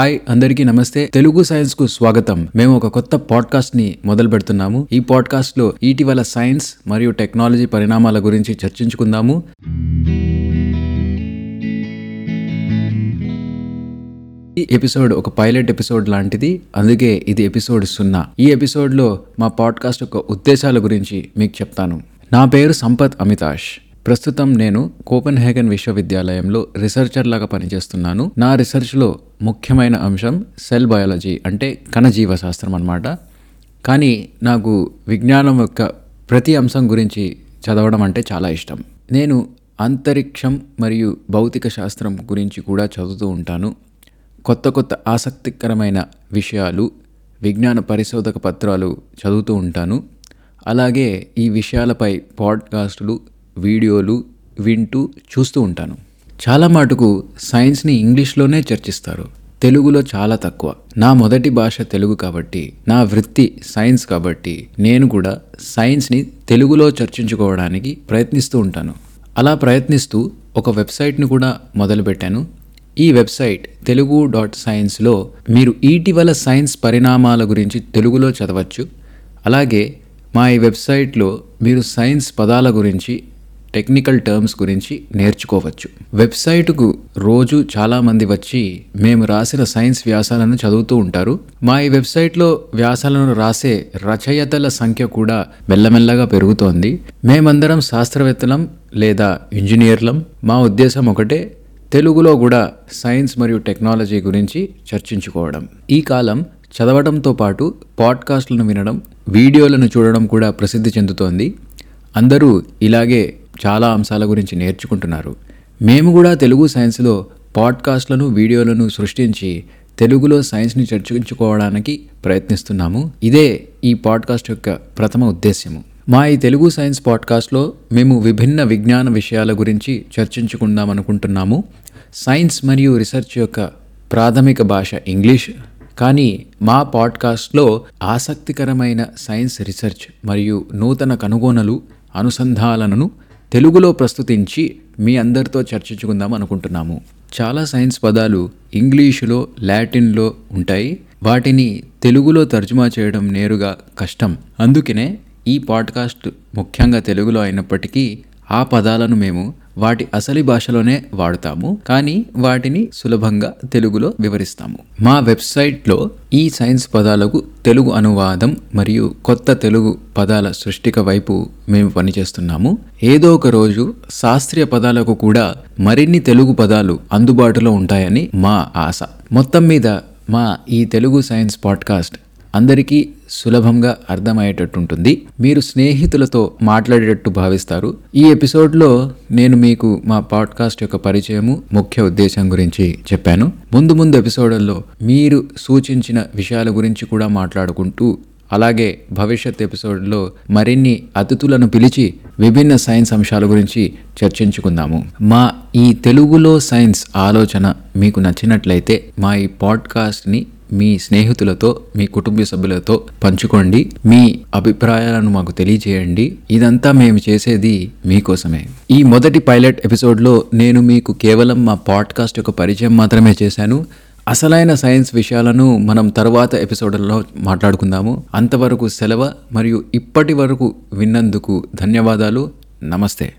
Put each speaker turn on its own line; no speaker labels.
Hi అందరికీ నమస్తే. తెలుగు సైన్స్కు స్వాగతం. మేము ఒక కొత్త పాడ్కాస్ట్ని మొదలు పెడుతున్నాము. ఈ పాడ్కాస్ట్లో ఇటీవల సైన్స్ మరియు టెక్నాలజీ పరిణామాల గురించి చర్చించుకుందాము. ఈ ఎపిసోడ్ ఒక పైలట్ ఎపిసోడ్ లాంటిది. అందుకే ఇది ఎపిసోడ్ సున్నా. ఈ ఎపిసోడ్లో మా పాడ్కాస్ట్ యొక్క ఉద్దేశాల గురించి మీకు చెప్తాను. నా పేరు సంపత్ అమితాష్. ప్రస్తుతం నేను కోపెన్హేగన్ విశ్వవిద్యాలయంలో రీసెర్చర్లాగా పనిచేస్తున్నాను. నా రీసెర్చ్లో ముఖ్యమైన అంశం సెల్ బయాలజీ అంటే కణజీవ శాస్త్రం అన్నమాట. కానీ నాకు విజ్ఞానం యొక్క ప్రతి అంశం గురించి చదవడం అంటే చాలా ఇష్టం. నేను అంతరిక్షం మరియు భౌతిక శాస్త్రం గురించి కూడా చదువుతూ ఉంటాను. కొత్త కొత్త ఆసక్తికరమైన విషయాలు విజ్ఞాన పరిశోధక పత్రాలు చదువుతూ ఉంటాను. అలాగే ఈ విషయాలపై పాడ్కాస్టులు వీడియోలు వింటూ చూస్తూ ఉంటాను. చాలా మటుకు సైన్స్ని ఇంగ్లీష్లోనే చర్చిస్తారు. తెలుగులో చాలా తక్కువ. నా మొదటి భాష తెలుగు కాబట్టి నా వృత్తి సైన్స్ కాబట్టి నేను కూడా సైన్స్ని తెలుగులో చర్చించుకోవడానికి ప్రయత్నిస్తూ ఉంటాను. అలా ప్రయత్నిస్తూ ఒక వెబ్సైట్ని కూడా మొదలుపెట్టాను. ఈ వెబ్సైట్ తెలుగు డాట్ సైన్స్లో మీరు ఇటీవల సైన్స్ పరిణామాల గురించి తెలుగులో చదవచ్చు. అలాగే మా ఈ వెబ్సైట్లో మీరు సైన్స్ పదాల గురించి టెక్నికల్ టర్మ్స్ గురించి నేర్చుకోవచ్చు. వెబ్సైటుకు రోజు చాలామంది వచ్చి మేము రాసిన సైన్స్ వ్యాసాలను చదువుతూ ఉంటారు. మా ఈ వెబ్సైట్లో వ్యాసాలను రాసే రచయితల సంఖ్య కూడా మెల్లమెల్లగా పెరుగుతోంది. మేమందరం శాస్త్రవేత్తలం లేదా ఇంజనీర్లం. మా ఉద్దేశం ఒకటే తెలుగులో కూడా సైన్స్ మరియు టెక్నాలజీ గురించి చర్చించుకోవడం. ఈ కాలం చదవడంతో పాటు పాడ్కాస్ట్లను వినడం వీడియోలను చూడడం కూడా ప్రసిద్ధి చెందుతోంది. అందరూ ఇలాగే చాలా అంశాల గురించి నేర్చుకుంటున్నారు. మేము కూడా తెలుగు సైన్స్లో పాడ్కాస్ట్లను వీడియోలను సృష్టించి తెలుగులో సైన్స్ని చర్చించుకోవడానికి ప్రయత్నిస్తున్నాము. ఇదే ఈ పాడ్కాస్ట్ యొక్క ప్రథమ ఉద్దేశ్యము. మా ఈ తెలుగు సైన్స్ పాడ్కాస్ట్లో మేము విభిన్న విజ్ఞాన విషయాల గురించి చర్చించుకుందాం అనుకుంటున్నాము సైన్స్ మరియు రీసెర్చ్ యొక్క ప్రాథమిక భాష ఇంగ్లీష్. కానీ మా పాడ్కాస్ట్లో ఆసక్తికరమైన సైన్స్ రీసెర్చ్ మరియు నూతన కనుగోనలు అనుసంధానాలను తెలుగులో ప్రస్తుతించి మీ అందరితో చర్చించుకుందాం అనుకుంటున్నాము. చాలా సైన్స్ పదాలు ఇంగ్లీషులో లాటిన్లో ఉంటాయి. వాటిని తెలుగులో తర్జుమా చేయడం నేరుగా కష్టం. అందుకనే ఈ పాడ్కాస్ట్ ముఖ్యంగా తెలుగులో అయినప్పటికీ ఆ పదాలను మేము వాటి అసలు భాషలోనే వాడుతాము కానీ వాటిని సులభంగా తెలుగులో వివరిస్తాము. మా వెబ్సైట్లో ఈ సైన్స్ పదాలకు తెలుగు అనువాదం మరియు కొత్త తెలుగు పదాల సృష్టిక వైపు మేము పనిచేస్తున్నాము. ఏదో ఒక రోజు శాస్త్రీయ పదాలకు కూడా మరిన్ని తెలుగు పదాలు అందుబాటులో ఉంటాయని మా ఆశ. మొత్తం మీద మా ఈ తెలుగు సైన్స్ పాడ్కాస్ట్ అందరికీ సులభంగా అర్థమయ్యేటట్టు ఉంటుంది మీరు స్నేహితులతో మాట్లాడేటట్టు భావిస్తారు. ఈ ఎపిసోడ్లో నేను మీకు మా పాడ్కాస్ట్ యొక్క పరిచయము ముఖ్య ఉద్దేశం గురించి చెప్పాను. ముందు ముందు ఎపిసోడ్లో మీరు సూచించిన విషయాల గురించి కూడా మాట్లాడుకుంటూ అలాగే భవిష్యత్ ఎపిసోడ్లో మరిన్ని అతిథులను పిలిచి విభిన్న సైన్స్ అంశాల గురించి చర్చించుకుందాము. మా ఈ తెలుగులో సైన్స్ ఆలోచన మీకు నచ్చినట్లయితే మా ఈ పాడ్కాస్ట్ని మీ స్నేహితులతో మీ కుటుంబ సభ్యులతో పంచుకోండి. మీ అభిప్రాయాలను మాకు తెలియజేయండి. ఇదంతా మేము చేసేది మీకోసమే. ఈ మొదటి పైలట్ ఎపిసోడ్లో నేను మీకు కేవలం మా పాడ్కాస్ట్ యొక్క పరిచయం మాత్రమే చేశాను. అసలైన సైన్స్ విషయాలను మనం తరువాత ఎపిసోడ్లలో మాట్లాడుకుందాము. అంతవరకు సెలవు మరియు ఇప్పటి వరకు విన్నందుకు ధన్యవాదాలు. నమస్తే.